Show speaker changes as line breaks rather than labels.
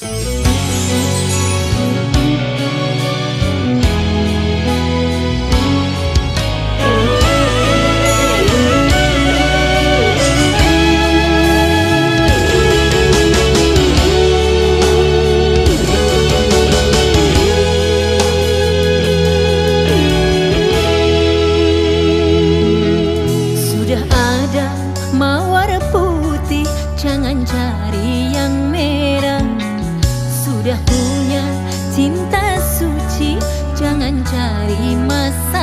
Sudah ada mawar putih, jangan cari sudah punya cinta suci Jangan cari masa